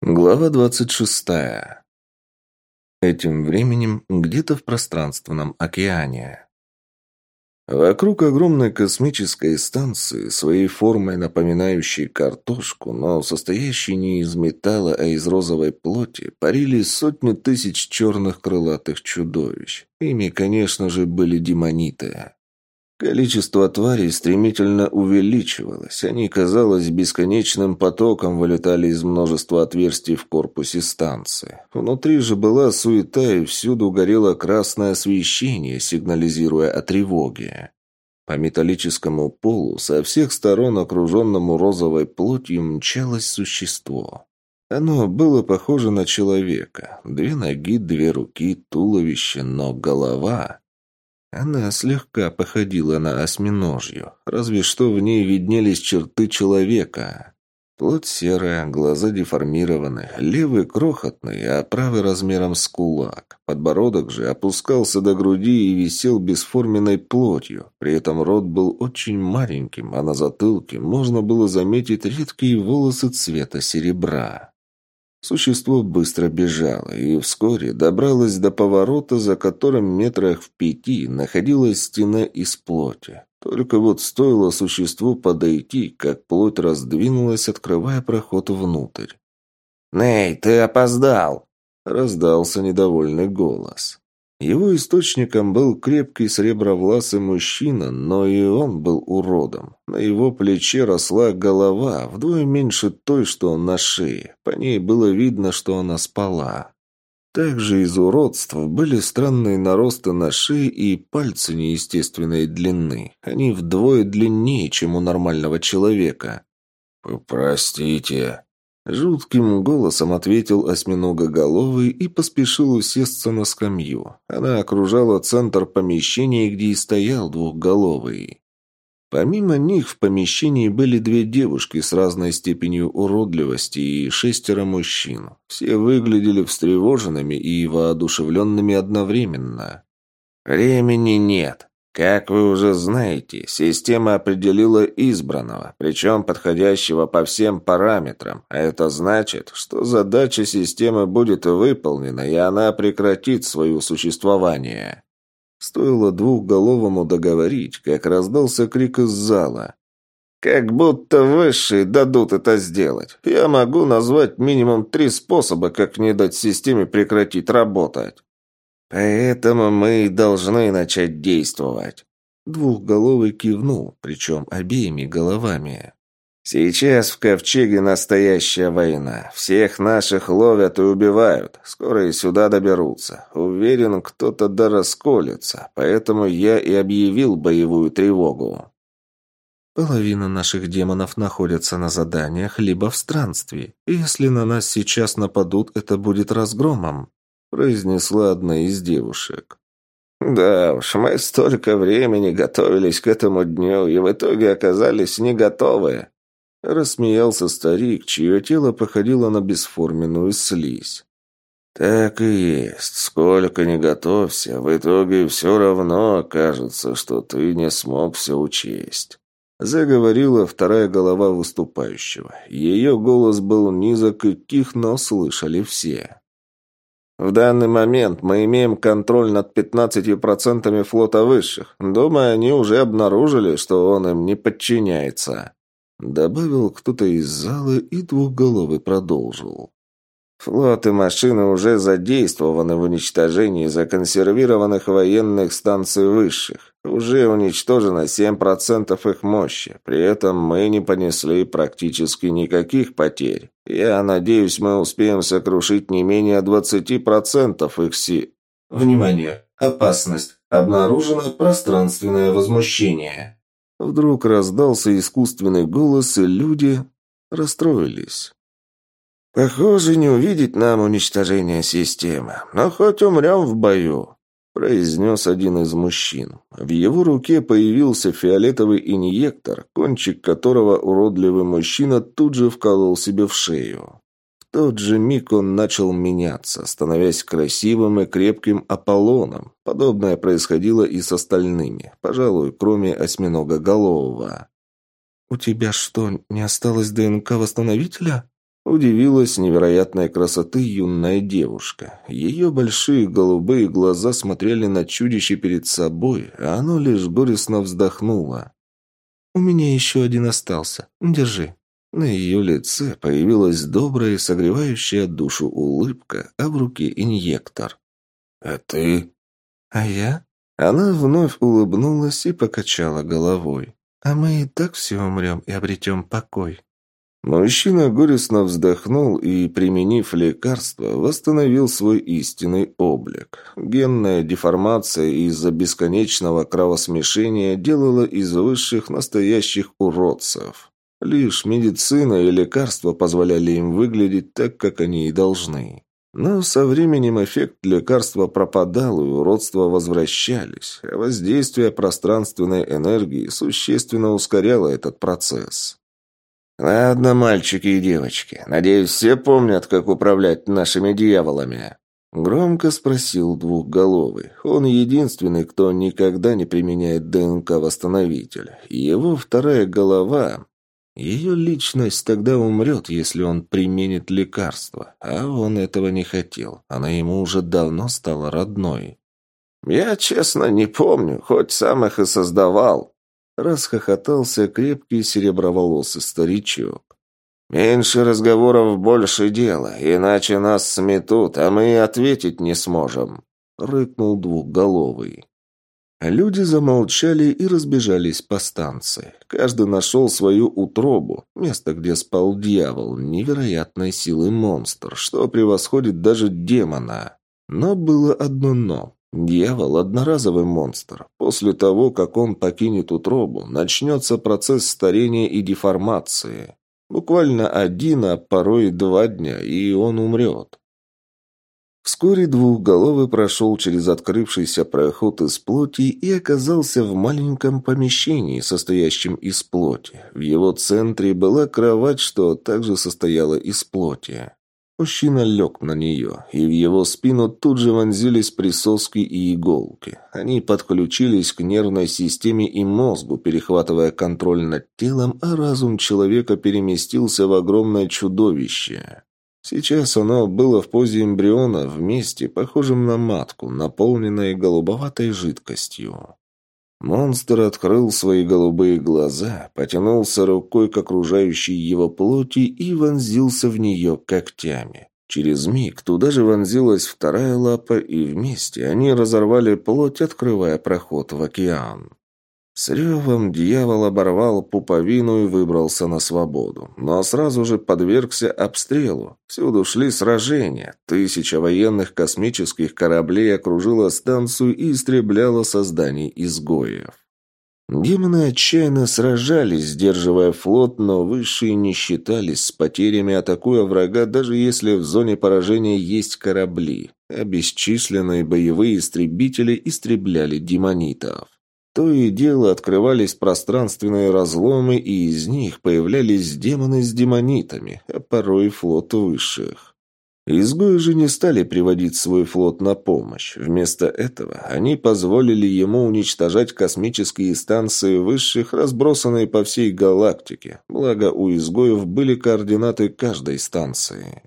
Глава двадцать шестая. Этим временем где-то в пространственном океане. Вокруг огромной космической станции, своей формой напоминающей картошку, но состоящей не из металла, а из розовой плоти, парили сотни тысяч черных крылатых чудовищ. Ими, конечно же, были демониты. Количество тварей стремительно увеличивалось. Они, казалось, бесконечным потоком вылетали из множества отверстий в корпусе станции. Внутри же была суета, и всюду горело красное освещение, сигнализируя о тревоге. По металлическому полу, со всех сторон окруженному розовой плотью, мчалось существо. Оно было похоже на человека. Две ноги, две руки, туловище, но голова... Она слегка походила на осьминожью, разве что в ней виднелись черты человека. Плоть серая, глаза деформированы, левый крохотный, а правый размером с кулак. Подбородок же опускался до груди и висел бесформенной плотью. При этом рот был очень маленьким, а на затылке можно было заметить редкие волосы цвета серебра. Существо быстро бежало и вскоре добралось до поворота, за которым метрах в пяти находилась стена из плоти. Только вот стоило существу подойти, как плоть раздвинулась, открывая проход внутрь. «Ней, ты опоздал!» — раздался недовольный голос. Его источником был крепкий сребровласый мужчина, но и он был уродом. На его плече росла голова, вдвое меньше той, что на шее. По ней было видно, что она спала. Также из уродств были странные наросты на шее и пальцы неестественной длины. Они вдвое длиннее, чем у нормального человека. «Простите», Жутким голосом ответил осьминогоголовый и поспешил усесться на скамью. Она окружала центр помещения, где и стоял двухголовый. Помимо них в помещении были две девушки с разной степенью уродливости и шестеро мужчин. Все выглядели встревоженными и воодушевленными одновременно. «Времени нет», как вы уже знаете, система определила избранного, причем подходящего по всем параметрам, а это значит, что задача системы будет выполнена, и она прекратит свое существование. Стоило двухголовому договорить, как раздался крик из зала. «Как будто высшие дадут это сделать. Я могу назвать минимум три способа, как не дать системе прекратить работать». «Поэтому мы должны начать действовать». Двухголовый кивнул, причем обеими головами. «Сейчас в Ковчеге настоящая война. Всех наших ловят и убивают. Скоро и сюда доберутся. Уверен, кто-то да расколется. Поэтому я и объявил боевую тревогу». Половина наших демонов находятся на заданиях либо в странстве. Если на нас сейчас нападут, это будет разгромом произнесла одна из девушек. «Да уж, мы столько времени готовились к этому дню и в итоге оказались не готовы», — рассмеялся старик, чье тело походило на бесформенную слизь. «Так и есть. Сколько ни готовься, в итоге все равно окажется, что ты не смог все учесть». Заговорила вторая голова выступающего. Ее голос был низок и тих, но слышали все. В данный момент мы имеем контроль над 15% флота высших. Думаю, они уже обнаружили, что он им не подчиняется. Добавил кто-то из зала и двухголовый продолжил. Флот и машины уже задействованы в уничтожении законсервированных военных станций высших. Уже уничтожено 7% их мощи. При этом мы не понесли практически никаких потерь. Я надеюсь, мы успеем сокрушить не менее 20% их си... Внимание! Опасность! Обнаружено пространственное возмущение. Вдруг раздался искусственный голос, и люди расстроились. «Похоже, не увидеть нам уничтожение системы, но хоть умрем в бою», – произнес один из мужчин. В его руке появился фиолетовый инъектор, кончик которого уродливый мужчина тут же вколол себе в шею. В тот же миг он начал меняться, становясь красивым и крепким Аполлоном. Подобное происходило и с остальными, пожалуй, кроме осьминога голового. «У тебя что, не осталось ДНК восстановителя?» Удивилась невероятной красоты юная девушка. Ее большие голубые глаза смотрели на чудище перед собой, а оно лишь горестно вздохнуло. «У меня еще один остался. Держи». На ее лице появилась добрая и согревающая душу улыбка, а в руке инъектор. «А ты?» «А я?» Она вновь улыбнулась и покачала головой. «А мы и так все умрем и обретем покой». Мужчина горестно вздохнул и, применив лекарство, восстановил свой истинный облик. Генная деформация из-за бесконечного кровосмешения делала из высших настоящих уродцев. Лишь медицина и лекарства позволяли им выглядеть так, как они и должны. Но со временем эффект лекарства пропадал, и уродства возвращались, а воздействие пространственной энергии существенно ускоряло этот процесс. «Ладно, мальчики и девочки, надеюсь, все помнят, как управлять нашими дьяволами?» Громко спросил двухголовый. Он единственный, кто никогда не применяет ДНК-восстановитель. Его вторая голова ее личность тогда умрет, если он применит лекарство, а он этого не хотел. Она ему уже давно стала родной. «Я, честно, не помню, хоть сам их и создавал», — расхохотался крепкий сереброволосый старичок. «Меньше разговоров, больше дела, иначе нас сметут, а мы ответить не сможем», — рыкнул двухголовый. Люди замолчали и разбежались по станции. Каждый нашел свою утробу, место, где спал дьявол, невероятной силы монстр, что превосходит даже демона. Но было одно «но». Дьявол – одноразовый монстр. После того, как он покинет утробу, начнется процесс старения и деформации. Буквально один, а порой два дня, и он умрет. Вскоре двухголовый прошел через открывшийся проход из плоти и оказался в маленьком помещении, состоящем из плоти. В его центре была кровать, что также состояла из плоти. Мужчина лег на нее, и в его спину тут же вонзились присоски и иголки. Они подключились к нервной системе и мозгу, перехватывая контроль над телом, а разум человека переместился в огромное чудовище. Сейчас оно было в позе эмбриона вместе, похожем на матку, наполненной голубоватой жидкостью. Монстр открыл свои голубые глаза, потянулся рукой к окружающей его плоти и вонзился в нее когтями. Через миг туда же вонзилась вторая лапа, и вместе они разорвали плоть, открывая проход в океан. С ревом дьявол оборвал пуповину и выбрался на свободу, но сразу же подвергся обстрелу. Всюду шли сражения. Тысяча военных космических кораблей окружила станцию и истребляла созданий изгоев. Демоны отчаянно сражались, сдерживая флот, но высшие не считались с потерями, атакуя врага, даже если в зоне поражения есть корабли. А бесчисленные боевые истребители истребляли демонитов. То и дело открывались пространственные разломы, и из них появлялись демоны с демонитами, а порой флот высших. Изгои же не стали приводить свой флот на помощь. Вместо этого они позволили ему уничтожать космические станции высших, разбросанные по всей галактике. Благо, у изгоев были координаты каждой станции.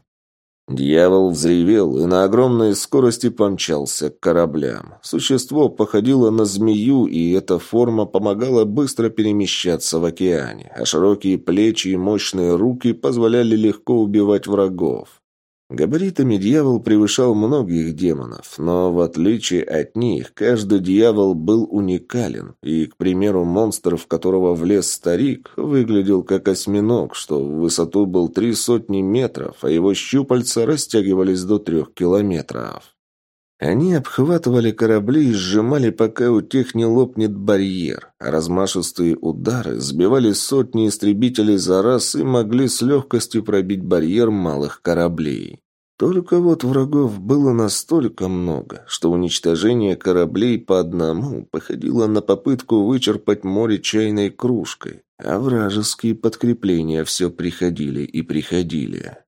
Дьявол взревел и на огромной скорости помчался к кораблям. Существо походило на змею, и эта форма помогала быстро перемещаться в океане, а широкие плечи и мощные руки позволяли легко убивать врагов. Габаритами дьявол превышал многих демонов, но в отличие от них, каждый дьявол был уникален, и, к примеру, монстр, в которого влез старик, выглядел как осьминог, что в высоту был три сотни метров, а его щупальца растягивались до трех километров. Они обхватывали корабли и сжимали, пока у тех не лопнет барьер. Размашистые удары сбивали сотни истребителей за раз и могли с легкостью пробить барьер малых кораблей. Только вот врагов было настолько много, что уничтожение кораблей по одному походило на попытку вычерпать море чайной кружкой, а вражеские подкрепления все приходили и приходили.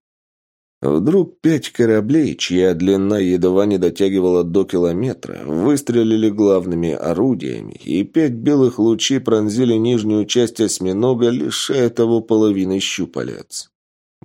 Вдруг пять кораблей, чья длина едва не дотягивала до километра, выстрелили главными орудиями, и пять белых лучей пронзили нижнюю часть осьминога, лишая того половины щупалец.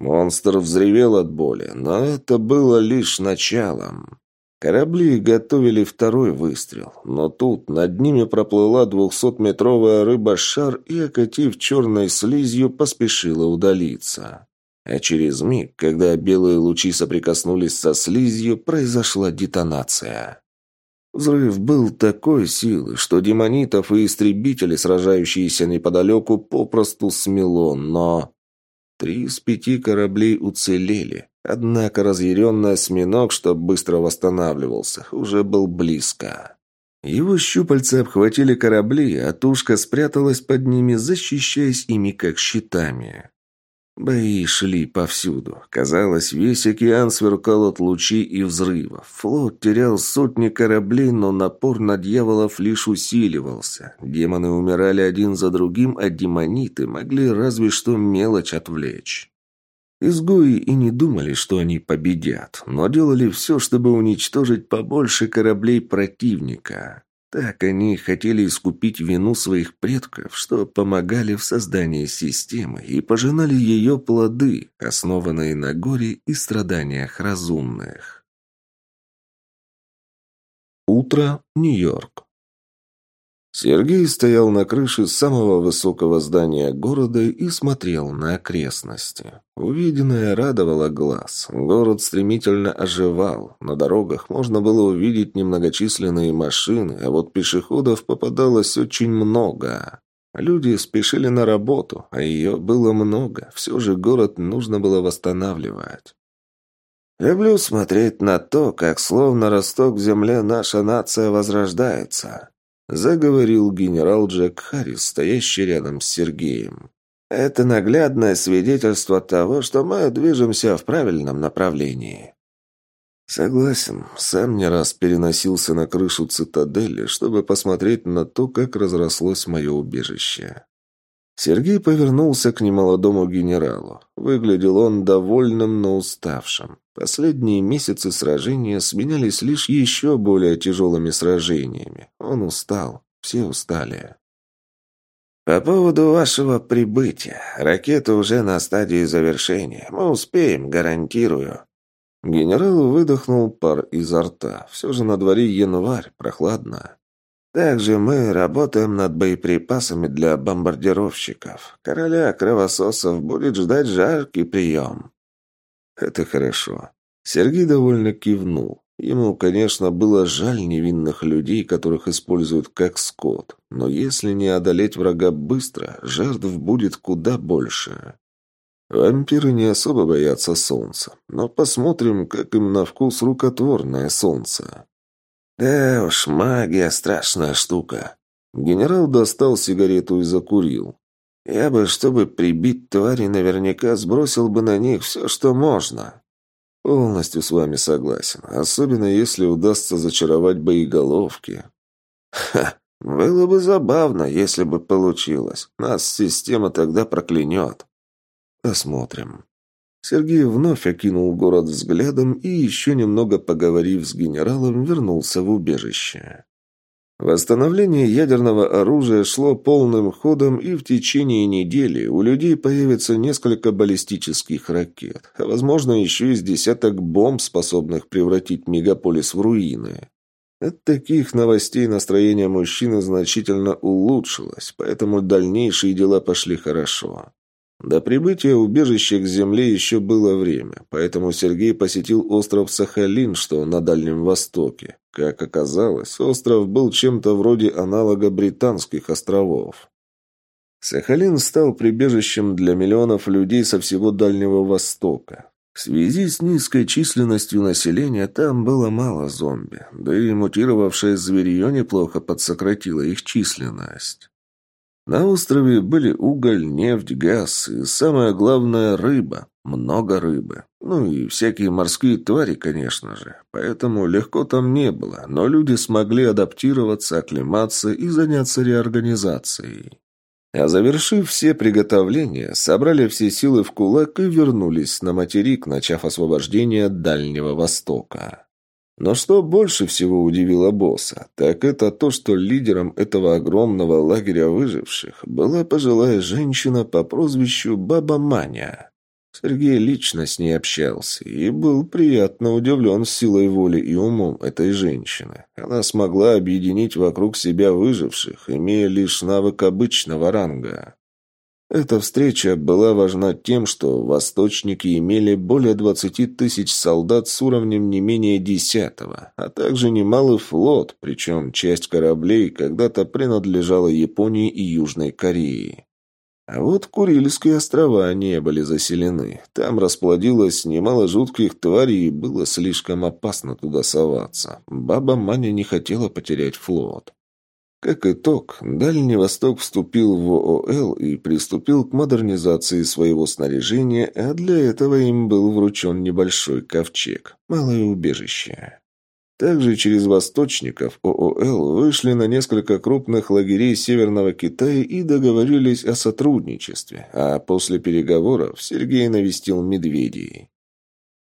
Монстр взревел от боли, но это было лишь началом. Корабли готовили второй выстрел, но тут над ними проплыла двухсотметровая рыба-шар и, окатив черной слизью, поспешила удалиться. А через миг, когда белые лучи соприкоснулись со слизью, произошла детонация. Взрыв был такой силы, что демонитов и истребители, сражающиеся неподалеку, попросту смело, но... Три из пяти кораблей уцелели, однако разъяренный осьминог, что быстро восстанавливался, уже был близко. Его щупальца обхватили корабли, а тушка спряталась под ними, защищаясь ими как щитами. Бои шли повсюду. Казалось, весь океан сверкал от лучей и взрывов. Флот терял сотни кораблей, но напор на дьяволов лишь усиливался. Демоны умирали один за другим, а демониты могли разве что мелочь отвлечь. Изгои и не думали, что они победят, но делали все, чтобы уничтожить побольше кораблей противника. Так они хотели искупить вину своих предков, что помогали в создании системы и пожинали ее плоды, основанные на горе и страданиях разумных. Утро, Нью-Йорк. Сергей стоял на крыше самого высокого здания города и смотрел на окрестности. Увиденное радовало глаз. Город стремительно оживал. На дорогах можно было увидеть немногочисленные машины, а вот пешеходов попадалось очень много. Люди спешили на работу, а ее было много. Все же город нужно было восстанавливать. «Люблю смотреть на то, как словно росток в земле наша нация возрождается», заговорил генерал Джек Харрис, стоящий рядом с Сергеем. «Это наглядное свидетельство того, что мы движемся в правильном направлении». «Согласен. Сам не раз переносился на крышу цитадели, чтобы посмотреть на то, как разрослось мое убежище. Сергей повернулся к немолодому генералу. Выглядел он довольным, но уставшим. Последние месяцы сражения сменялись лишь еще более тяжелыми сражениями. Он устал. Все устали. «По поводу вашего прибытия. Ракета уже на стадии завершения. Мы успеем, гарантирую». Генерал выдохнул пар изо рта. Все же на дворе январь, прохладно. Также мы работаем над боеприпасами для бомбардировщиков. Короля кровососов будет ждать жаркий прием». «Это хорошо». Сергей довольно кивнул. Ему, конечно, было жаль невинных людей, которых используют как скот. Но если не одолеть врага быстро, жертв будет куда больше. Вампиры не особо боятся солнца. Но посмотрим, как им на вкус рукотворное солнце. «Да уж, магия – страшная штука». Генерал достал сигарету и закурил. «Я бы, чтобы прибить твари, наверняка сбросил бы на них все, что можно». «Полностью с вами согласен, особенно если удастся зачаровать боеголовки». «Ха, было бы забавно, если бы получилось. Нас система тогда проклянет». «Посмотрим». Сергей вновь окинул город взглядом и, еще немного поговорив с генералом, вернулся в убежище. Восстановление ядерного оружия шло полным ходом, и в течение недели у людей появится несколько баллистических ракет, а возможно еще и с десяток бомб, способных превратить мегаполис в руины. От таких новостей настроение мужчины значительно улучшилось, поэтому дальнейшие дела пошли хорошо. До прибытия убежища к земле еще было время, поэтому Сергей посетил остров Сахалин, что на Дальнем Востоке. Как оказалось, остров был чем-то вроде аналога британских островов. Сахалин стал прибежищем для миллионов людей со всего Дальнего Востока. В связи с низкой численностью населения там было мало зомби, да и мутировавшее зверье неплохо подсократило их численность. На острове были уголь, нефть, газ и, самое главное, рыба. Много рыбы. Ну и всякие морские твари, конечно же. Поэтому легко там не было, но люди смогли адаптироваться, оклематься и заняться реорганизацией. А завершив все приготовления, собрали все силы в кулак и вернулись на материк, начав освобождение Дальнего Востока. Но что больше всего удивило босса, так это то, что лидером этого огромного лагеря выживших была пожилая женщина по прозвищу Баба Маня. Сергей лично с ней общался и был приятно удивлен силой воли и умом этой женщины. Она смогла объединить вокруг себя выживших, имея лишь навык обычного ранга. Эта встреча была важна тем, что восточники имели более 20 тысяч солдат с уровнем не менее десятого, а также немалый флот, причем часть кораблей когда-то принадлежала Японии и Южной Корее. А вот Курильские острова не были заселены. Там расплодилось немало жутких тварей, и было слишком опасно туда соваться. Баба Маня не хотела потерять флот. Как итог, Дальний Восток вступил в ООЛ и приступил к модернизации своего снаряжения, а для этого им был вручен небольшой ковчег – малое убежище. Также через восточников ООЛ вышли на несколько крупных лагерей Северного Китая и договорились о сотрудничестве, а после переговоров Сергей навестил медведей.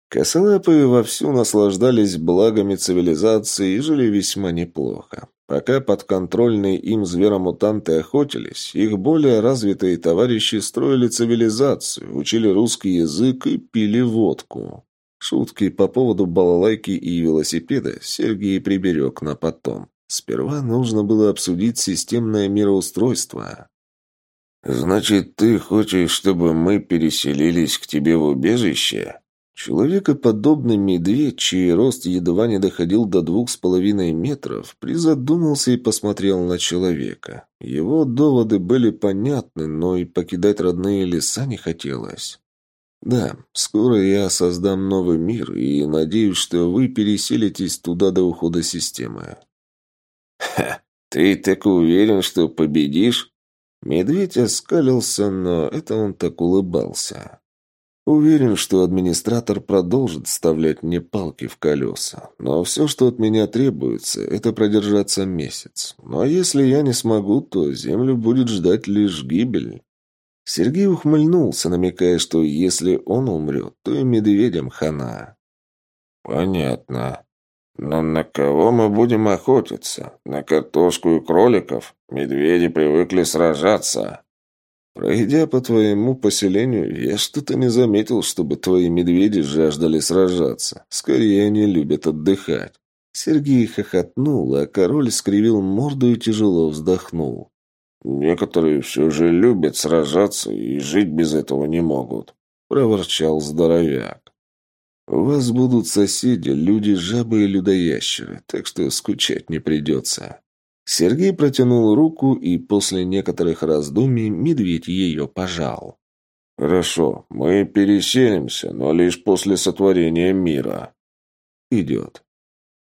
Косолапые вовсю наслаждались благами цивилизации и жили весьма неплохо. Пока подконтрольные им зверомутанты охотились, их более развитые товарищи строили цивилизацию, учили русский язык и пили водку. Шутки по поводу балалайки и велосипеда Сергей приберег на потом. Сперва нужно было обсудить системное мироустройство. «Значит, ты хочешь, чтобы мы переселились к тебе в убежище?» Человекоподобный медведь, чей рост едва не доходил до двух с половиной метров, призадумался и посмотрел на человека. Его доводы были понятны, но и покидать родные леса не хотелось. Да, скоро я создам новый мир и надеюсь, что вы переселитесь туда до ухода системы. Ха, ты так уверен, что победишь? Медведь оскалился, но это он так улыбался. Уверен, что администратор продолжит вставлять мне палки в колеса. Но все, что от меня требуется, это продержаться месяц. Ну а если я не смогу, то землю будет ждать лишь гибель. Сергей ухмыльнулся, намекая, что если он умрет, то и медведям хана. «Понятно. Но на кого мы будем охотиться? На картошку и кроликов? Медведи привыкли сражаться». «Пройдя по твоему поселению, я что-то не заметил, чтобы твои медведи жаждали сражаться. Скорее, они любят отдыхать». Сергей хохотнул, а король скривил морду и тяжело вздохнул. «Некоторые все же любят сражаться и жить без этого не могут», — проворчал здоровяк. «У вас будут соседи, люди-жабы и людоящеры, так что скучать не придется». Сергей протянул руку, и после некоторых раздумий медведь ее пожал. «Хорошо, мы переселимся, но лишь после сотворения мира». «Идет».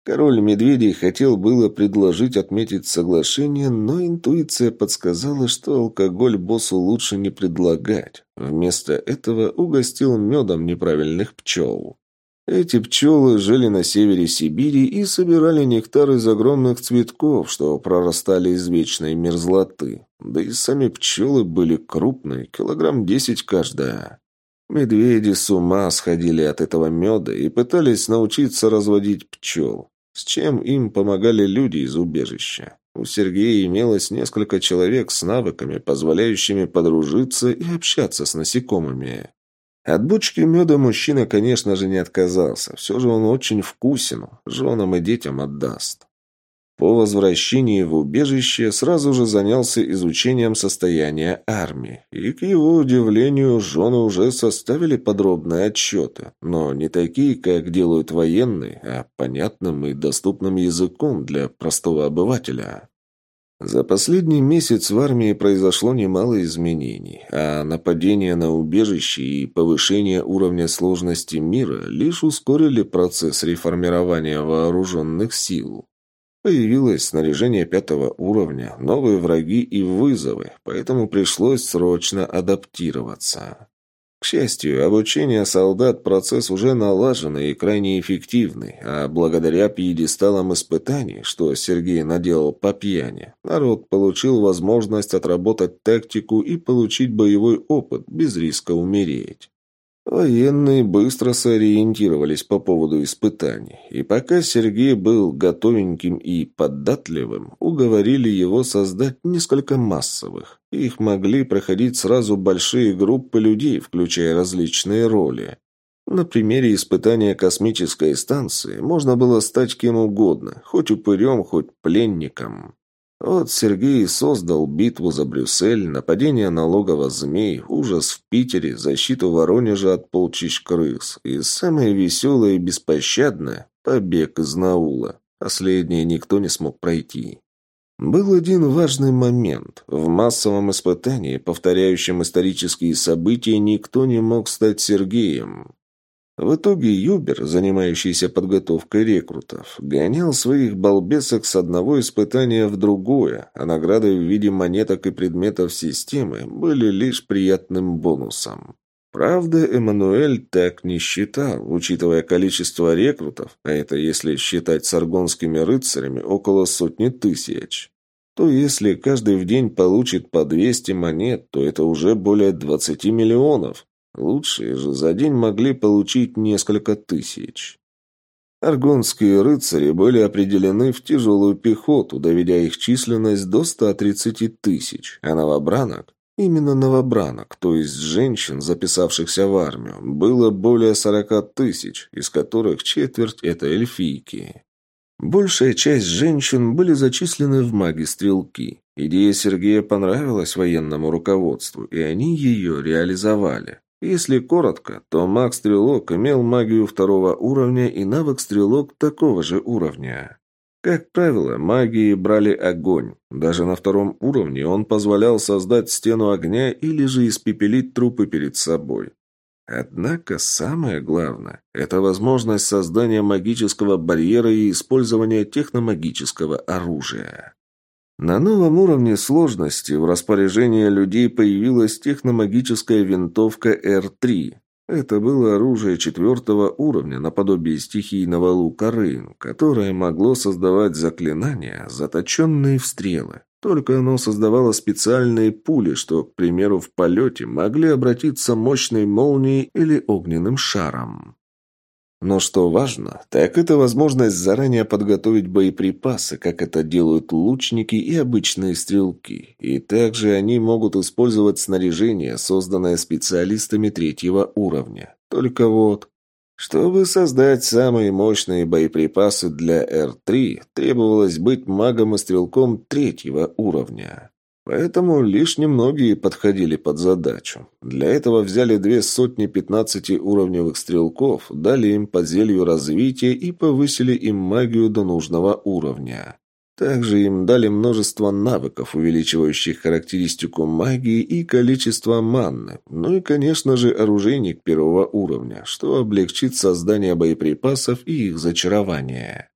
Король медведей хотел было предложить отметить соглашение, но интуиция подсказала, что алкоголь боссу лучше не предлагать. Вместо этого угостил медом неправильных пчел. Эти пчелы жили на севере Сибири и собирали нектар из огромных цветков, что прорастали из вечной мерзлоты. Да и сами пчелы были крупные, килограмм десять каждая. Медведи с ума сходили от этого меда и пытались научиться разводить пчел с чем им помогали люди из убежища. У Сергея имелось несколько человек с навыками, позволяющими подружиться и общаться с насекомыми. От бочки меда мужчина, конечно же, не отказался. Все же он очень вкусен, женам и детям отдаст. По возвращении в убежище сразу же занялся изучением состояния армии, и, к его удивлению, жены уже составили подробные отчеты, но не такие, как делают военные, а понятным и доступным языком для простого обывателя. За последний месяц в армии произошло немало изменений, а нападение на убежище и повышение уровня сложности мира лишь ускорили процесс реформирования вооруженных сил. Появилось снаряжение пятого уровня, новые враги и вызовы, поэтому пришлось срочно адаптироваться. К счастью, обучение солдат процесс уже налаженный и крайне эффективный, а благодаря пьедесталам испытаний, что Сергей наделал по пьяни, народ получил возможность отработать тактику и получить боевой опыт без риска умереть. Военные быстро сориентировались по поводу испытаний, и пока Сергей был готовеньким и податливым, уговорили его создать несколько массовых. Их могли проходить сразу большие группы людей, включая различные роли. На примере испытания космической станции можно было стать кем угодно, хоть упырем, хоть пленником. Вот Сергей создал битву за Брюссель, нападение на змей, ужас в Питере, защиту Воронежа от полчищ крыс и самое веселое и беспощадное – побег из Наула. Последнее никто не смог пройти. Был один важный момент. В массовом испытании, повторяющем исторические события, никто не мог стать Сергеем. В итоге Юбер, занимающийся подготовкой рекрутов, гонял своих балбесок с одного испытания в другое, а награды в виде монеток и предметов системы были лишь приятным бонусом. Правда, Эммануэль так не считал, учитывая количество рекрутов, а это если считать с аргонскими рыцарями около сотни тысяч. То если каждый в день получит по 200 монет, то это уже более 20 миллионов, Лучшие же за день могли получить несколько тысяч. Аргонские рыцари были определены в тяжелую пехоту, доведя их численность до 130 тысяч, а новобранок, именно новобранок, то есть женщин, записавшихся в армию, было более 40 тысяч, из которых четверть – это эльфийки. Большая часть женщин были зачислены в маги-стрелки. Идея Сергея понравилась военному руководству, и они ее реализовали. Если коротко, то маг-стрелок имел магию второго уровня и навык-стрелок такого же уровня. Как правило, магии брали огонь. Даже на втором уровне он позволял создать стену огня или же испепелить трупы перед собой. Однако самое главное – это возможность создания магического барьера и использования техномагического оружия. На новом уровне сложности в распоряжении людей появилась техномагическая винтовка Р-3. Это было оружие четвертого уровня, наподобие стихийного лука Рейн, которое могло создавать заклинания, заточенные в стрелы. Только оно создавало специальные пули, что, к примеру, в полете могли обратиться мощной молнией или огненным шаром. Но что важно, так это возможность заранее подготовить боеприпасы, как это делают лучники и обычные стрелки. И также они могут использовать снаряжение, созданное специалистами третьего уровня. Только вот, чтобы создать самые мощные боеприпасы для Р-3, требовалось быть магом и стрелком третьего уровня. Поэтому лишь немногие подходили под задачу. Для этого взяли две сотни пятнадцати уровневых стрелков, дали им по зелью развития и повысили им магию до нужного уровня. Также им дали множество навыков, увеличивающих характеристику магии и количество манны, ну и, конечно же, оружейник первого уровня, что облегчит создание боеприпасов и их зачарование.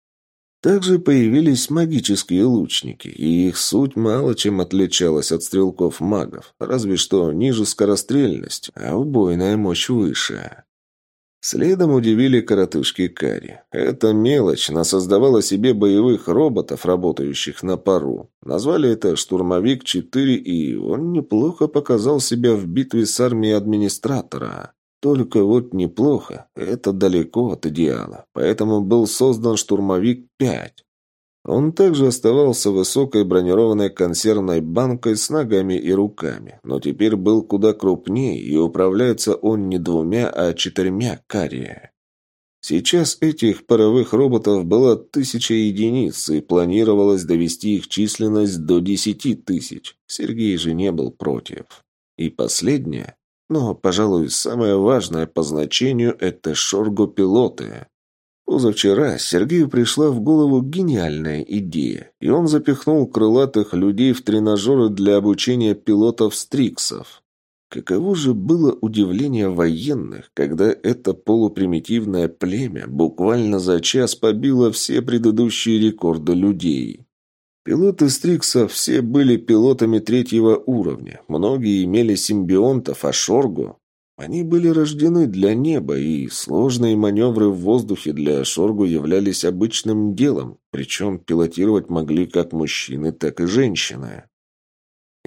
Также появились магические лучники, и их суть мало чем отличалась от стрелков-магов, разве что ниже скорострельность, а убойная мощь выше. Следом удивили коротышки Кари. Эта мелочь насоздавала себе боевых роботов, работающих на пару. Назвали это «Штурмовик-4», и он неплохо показал себя в битве с армией администратора. Только вот неплохо, это далеко от идеала, поэтому был создан штурмовик-5. Он также оставался высокой бронированной консервной банкой с ногами и руками, но теперь был куда крупнее, и управляется он не двумя, а четырьмя кария. Сейчас этих паровых роботов было тысяча единиц, и планировалось довести их численность до десяти тысяч. Сергей же не был против. И последнее но, пожалуй, самое важное по значению – это шорго-пилоты. Позавчера Сергею пришла в голову гениальная идея, и он запихнул крылатых людей в тренажеры для обучения пилотов-стриксов. Каково же было удивление военных, когда это полупримитивное племя буквально за час побило все предыдущие рекорды людей. Пилоты Стрикса все были пилотами третьего уровня. Многие имели симбионтов, а Шоргу... Они были рождены для неба, и сложные маневры в воздухе для Шоргу являлись обычным делом, причем пилотировать могли как мужчины, так и женщины.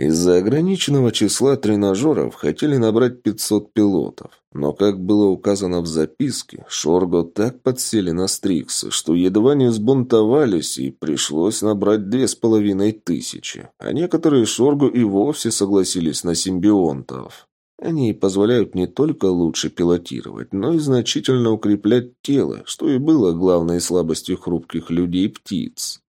Из-за ограниченного числа тренажеров хотели набрать 500 пилотов. Но, как было указано в записке, Шорго так подсели на Стрикса, что едва не сбунтовались и пришлось набрать две с половиной тысячи. А некоторые Шоргу и вовсе согласились на симбионтов. Они позволяют не только лучше пилотировать, но и значительно укреплять тело, что и было главной слабостью хрупких людей и птиц.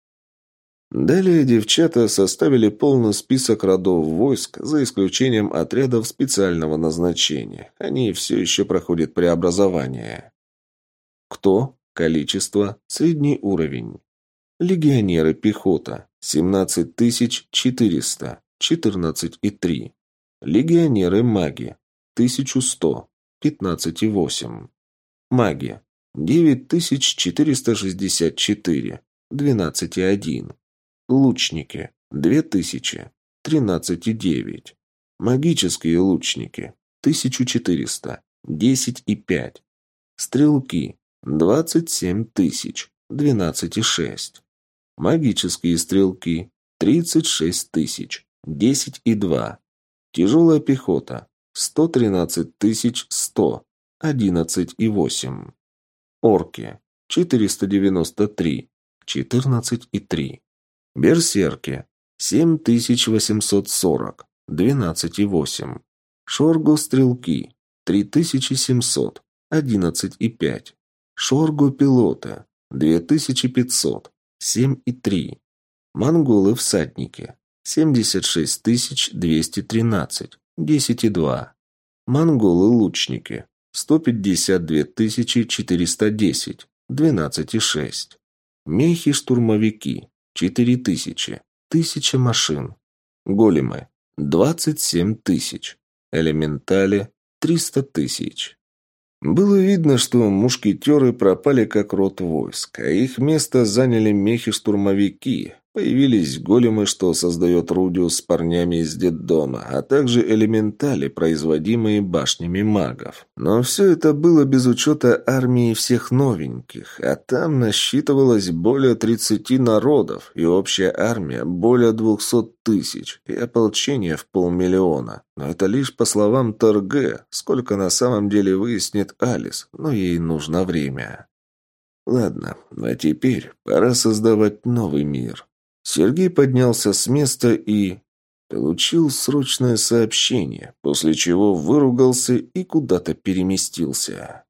Далее девчата составили полный список родов войск, за исключением отрядов специального назначения. Они все еще проходят преобразование. Кто? Количество? Средний уровень. Легионеры пехота. 17 400. 14 и 3. Легионеры маги. 1100. 15 и 8. Маги. 9464. 12 и 1. Лучники – 2000, 13,9. Магические лучники – 1400, 10,5. Стрелки – 27 тысяч, 12,6. Магические стрелки – 36 тысяч, 10,2. Тяжелая пехота – 113 тысяч 100, 11,8. Орки – 493, 14,3. Берсерки. 7840. 12,8. Шоргу-стрелки. 3700. 11,5. Шоргу-пилоты. 2500. 7,3. Монголы-всадники. 76213. 10,2. Монголы-лучники. 152410. 12,6. Мехи-штурмовики. Четыре тысячи. Тысяча машин. Големы. Двадцать семь тысяч. Элементали. Триста тысяч. Было видно, что мушкетеры пропали как род войск, а их место заняли мехи-штурмовики, Появились големы, что создает Рудиус с парнями из детдома, а также элементали, производимые башнями магов. Но все это было без учета армии всех новеньких, а там насчитывалось более 30 народов, и общая армия более 200 тысяч, и ополчение в полмиллиона. Но это лишь по словам Торге, сколько на самом деле выяснит Алис, но ей нужно время. Ладно, а теперь пора создавать новый мир. Сергей поднялся с места и... Получил срочное сообщение, после чего выругался и куда-то переместился.